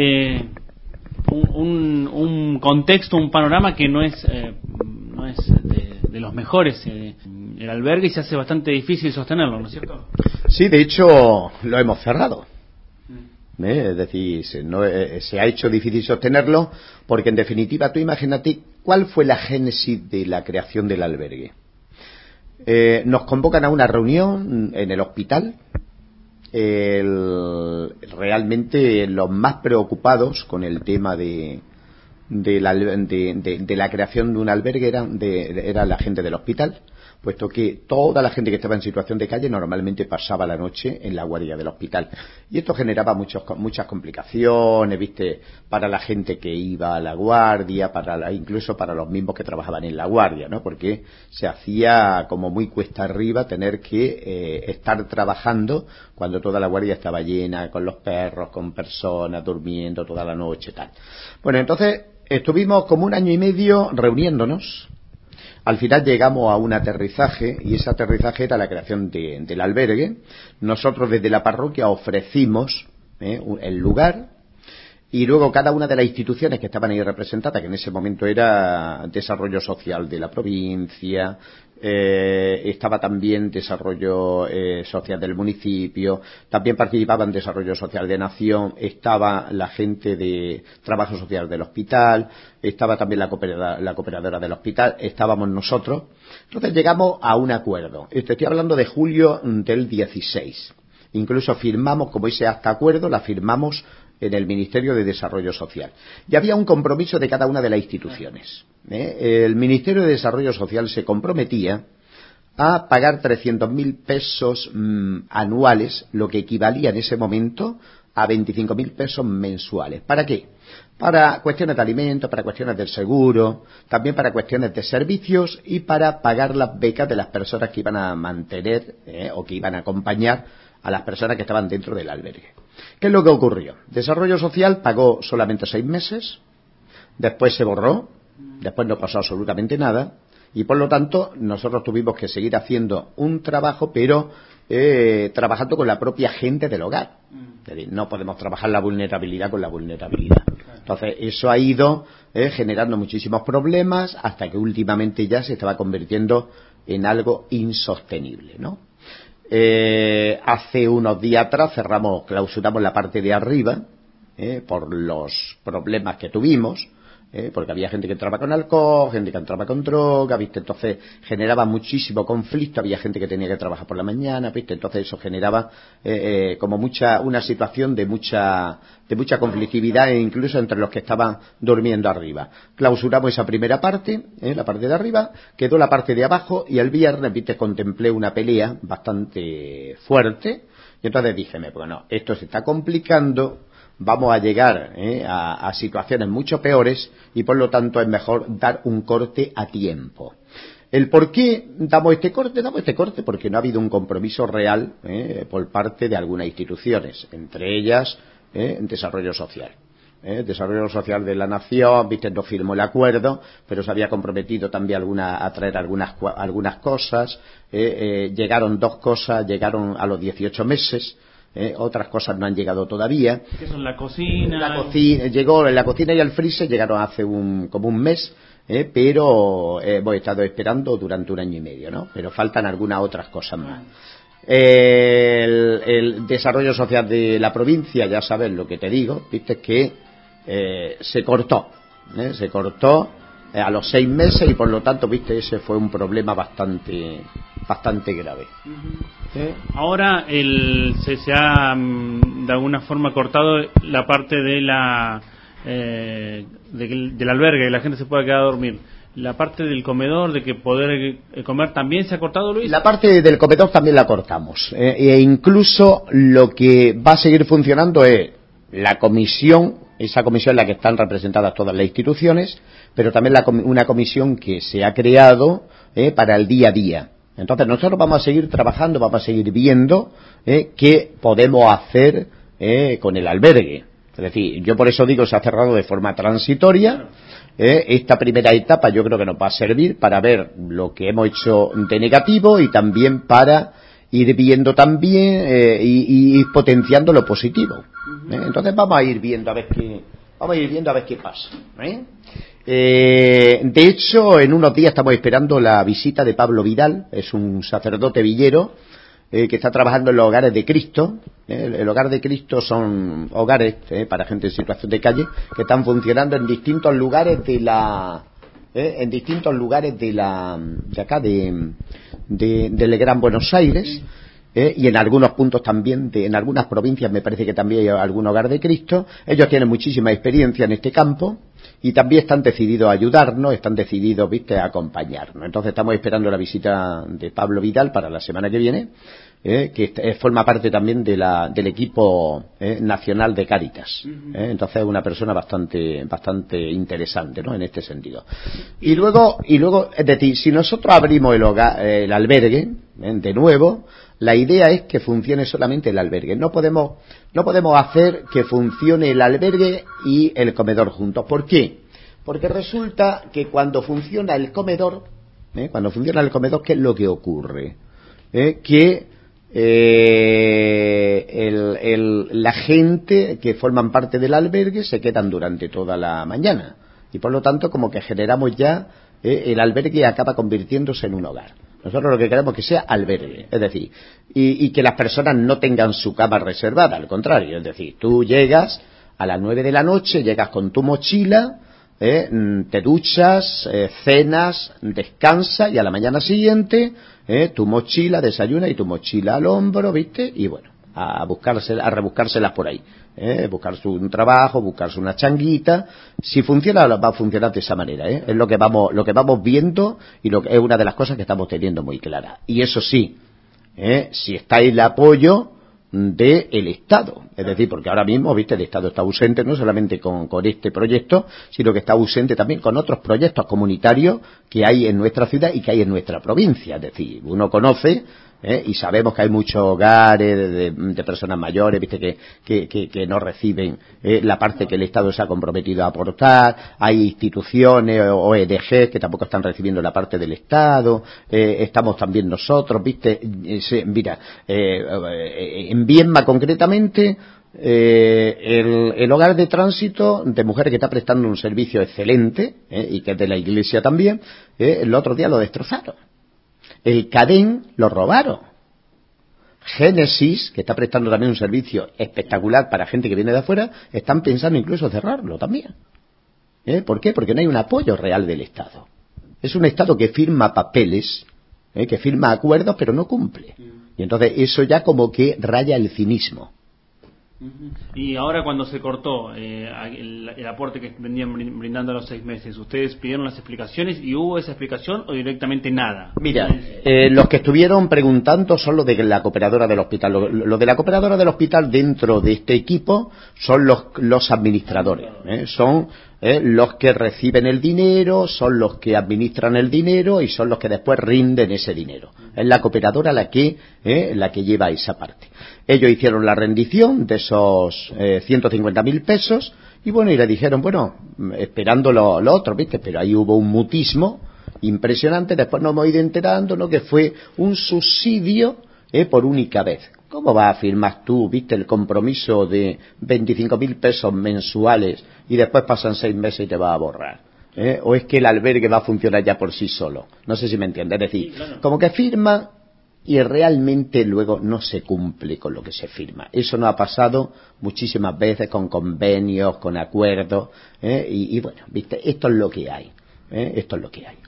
eh, un, un, contexto, un panorama que no es, eh, no es de, los mejores. Eh, el albergue se hace bastante difícil sostenerlo, ¿no es cierto? Sí, de hecho lo hemos cerrado. Mm. Es decir, se, no, se ha hecho difícil sostenerlo porque, en definitiva, tú imagínate cuál fue la génesis de la creación del albergue. nos convocan a una reunión en el hospital el, realmente los más preocupados con el tema de, de, la, de, de la creación de un albergue eran, era la gente del hospital puesto que toda la gente que estaba en situación de calle normalmente pasaba la noche en la guardia del hospital. Y esto generaba muchos, muchas complicaciones, viste, para la gente que iba a la guardia, para incluso para los mismos que trabajaban en la guardia, ¿no? Porque se hacía como muy cuesta arriba tener que eh, estar trabajando cuando toda la guardia estaba llena, con los perros, con personas, durmiendo toda la noche, tal. Bueno, entonces estuvimos como un año y medio reuniéndonos al final llegamos a un aterrizaje y ese aterrizaje era la creación del albergue. Nosotros desde la parroquia ofrecimos eh, el lugar y luego cada una de las instituciones que estaban ahí representadas, que en ese momento era Desarrollo Social de la provincia, eh, estaba también desarrollo eh, social del municipio, también participaba en desarrollo social de nación, estaba la gente de trabajo social del hospital, estaba también la, cooperadora, del hospital, estábamos nosotros. Entonces llegamos a un acuerdo. Estoy hablando de julio del 16. Incluso firmamos, como ese hasta acuerdo, la firmamos en el Ministerio de Desarrollo Social. Y había un compromiso de cada una de las instituciones. ¿eh? El Ministerio de Desarrollo Social se comprometía a pagar 300.000 pesos mm, anuales, lo que equivalía en ese momento a 25.000 pesos mensuales. ¿Para qué? Para cuestiones de alimentos, para cuestiones del seguro, también para cuestiones de servicios y para pagar las becas de las personas que iban a mantener ¿eh? o que iban a acompañar a las personas que estaban dentro del albergue. ¿Qué es lo que ocurrió? Desarrollo Social pagó solamente seis meses, después se borró, después no pasó absolutamente nada, y por lo tanto nosotros tuvimos que seguir haciendo un trabajo, pero eh, trabajando con la propia gente del hogar. no podemos trabajar la vulnerabilidad con la vulnerabilidad. Entonces, eso ha ido eh, generando muchísimos problemas hasta que últimamente ya se estaba convirtiendo en algo insostenible, ¿no? Eh, hace unos días atrás cerramos, clausuramos la parte de arriba eh, por los problemas que tuvimos ¿eh? porque había gente que entraba con alcohol, gente que entraba con droga, ¿viste? Entonces generaba muchísimo conflicto, había gente que tenía que trabajar por la mañana, ¿viste? Entonces eso generaba eh, eh, como mucha, una situación de mucha, de mucha conflictividad e incluso entre los que estaban durmiendo arriba. Clausuramos esa primera parte, la parte de arriba, quedó la parte de abajo y el viernes, ¿viste? Contemplé una pelea bastante fuerte y entonces dije, bueno, esto se está complicando, vamos a llegar ¿eh? a, situaciones mucho peores y por lo tanto es mejor dar un corte a tiempo. ¿El por qué damos este corte? Damos este corte porque no ha habido un compromiso real ¿eh? por parte de algunas instituciones, entre ellas ¿eh? Desarrollo Social. ¿eh? Desarrollo Social de la Nación, viste, no firmó el acuerdo, pero se había comprometido también a traer algunas, algunas cosas. llegaron dos cosas, llegaron a los 18 meses ¿eh? otras cosas no han llegado todavía. ¿Qué son la cocina? La cocina, llegó la cocina y el freezer llegaron hace un, como un mes, ¿eh? pero eh, hemos estado esperando durante un año y medio, ¿no? Pero faltan algunas otras cosas más. El, desarrollo social de la provincia, ya sabes lo que te digo, viste que se cortó, se cortó a los seis meses y por lo tanto, viste, ese fue un problema bastante, bastante grave. Ahora el, se, ha mm, de alguna forma cortado la parte de la eh, del albergue, la gente se pueda quedar a dormir. La parte del comedor, de que poder eh, comer, también se ha cortado, Luis. La parte del comedor también la cortamos. Eh, e incluso lo que va a seguir funcionando es la comisión, esa comisión en la que están representadas todas las instituciones, pero también una comisión que se ha creado para el día a día entonces nosotros vamos a seguir trabajando, vamos a seguir viendo eh, qué podemos hacer eh, con el albergue. Es decir, yo por eso digo se ha cerrado de forma transitoria. Eh, esta primera etapa yo creo que nos va a servir para ver lo que hemos hecho de negativo y también para ir viendo también eh, y, potenciando lo positivo. ¿eh? Entonces vamos a ir viendo a ver qué, vamos a ir viendo a ver qué pasa. ¿eh? de hecho, en unos días estamos esperando la visita de Pablo Vidal, es un sacerdote villero que está trabajando en los hogares de Cristo. el hogar de Cristo son hogares para gente en situación de calle que están funcionando en distintos lugares de la en distintos lugares de la de acá de de, del Gran Buenos Aires eh, y en algunos puntos también, de, en algunas provincias me parece que también hay algún hogar de Cristo. Ellos tienen muchísima experiencia en este campo y también están decididos a ayudarnos, están decididos, viste, a acompañarnos. Entonces estamos esperando la visita de Pablo Vidal para la semana que viene ¿eh? que eh, forma parte también de la, del equipo ¿eh? nacional de Cáritas. Entonces es una persona bastante, bastante interesante ¿no? en este sentido. Y luego, y luego, es decir, si nosotros abrimos el, hogar, el albergue, de nuevo, la idea es que funcione solamente el albergue. No podemos, no podemos hacer que funcione el albergue y el comedor juntos. ¿Por qué? Porque resulta que cuando funciona el comedor, cuando funciona el comedor, ¿qué es lo que ocurre? que eh, el, la gente que forman parte del albergue se quedan durante toda la mañana y por lo tanto como que generamos ya eh, el albergue acaba convirtiéndose en un hogar. Nosotros lo que queremos es que sea albergue, es decir, y, que las personas no tengan su cama reservada, al contrario, es decir, tú llegas a las nueve de la noche, llegas con tu mochila, eh, mm, te duchas, eh, cenas, descansa y a la mañana siguiente ¿eh? tu mochila, desayuna y tu mochila al hombro, ¿viste? Y bueno, a buscarse, a rebuscárselas por ahí. ¿eh? Buscarse un trabajo, buscarse una changuita. Si funciona, va a funcionar de esa manera, ¿eh? Es lo que vamos, lo que vamos viendo y lo que es una de las cosas que estamos teniendo muy clara. Y eso sí, ¿eh? si está el apoyo, del Estado. Es decir, porque ahora mismo, viste, el Estado está ausente no solamente con, este proyecto, sino que está ausente también con otros proyectos comunitarios que hay en nuestra ciudad y que hay en nuestra provincia. Es decir, uno conoce ¿eh? y sabemos que hay muchos hogares de, personas mayores viste que, que, que, no reciben ¿eh? la parte que el Estado se ha comprometido a aportar. Hay instituciones o ONG que tampoco están recibiendo la parte del Estado eh, estamos también nosotros viste mira en Vienma concretamente el, el, hogar de tránsito de mujeres que está prestando un servicio excelente y que es de la iglesia también el otro día lo destrozaron el Cadén lo robaron. Génesis, que está prestando también un servicio espectacular para gente que viene de afuera, están pensando incluso cerrarlo también. ¿Eh? ¿Por qué? Porque no hay un apoyo real del Estado. Es un Estado que firma papeles, ¿eh? que firma acuerdos, pero no cumple. Y entonces eso ya como que raya el cinismo. Y ahora cuando se cortó eh, el, aporte que venían brindando a los seis meses, ¿ustedes pidieron las explicaciones y hubo esa explicación o directamente nada? Mira, eh, los que estuvieron preguntando son los de la cooperadora del hospital. Los, de la cooperadora del hospital dentro de este equipo son los, los administradores. ¿eh? Son ¿eh? los que reciben el dinero, son los que administran el dinero y son los que después rinden ese dinero. Es la cooperadora la que, ¿eh? la que lleva esa parte. Ellos hicieron la rendición de esos eh, 150 mil pesos y bueno, y le dijeron, bueno, esperando lo, lo, otro, ¿viste? Pero ahí hubo un mutismo impresionante, después nos hemos ido enterando, ¿no? Que fue un subsidio ¿eh? por única vez. ¿Cómo vas a firmar tú, viste, el compromiso de 25 mil pesos mensuales y después pasan seis meses y te va a borrar? ¿Eh? ¿O es que el albergue va a funcionar ya por sí solo? No sé si me entiendes. Es decir, como que firma y realmente luego no se cumple con lo que se firma. Eso nos ha pasado muchísimas veces con convenios, con acuerdos, ¿eh? y, y, bueno, viste, esto es lo que hay. ¿eh? Esto es lo que hay.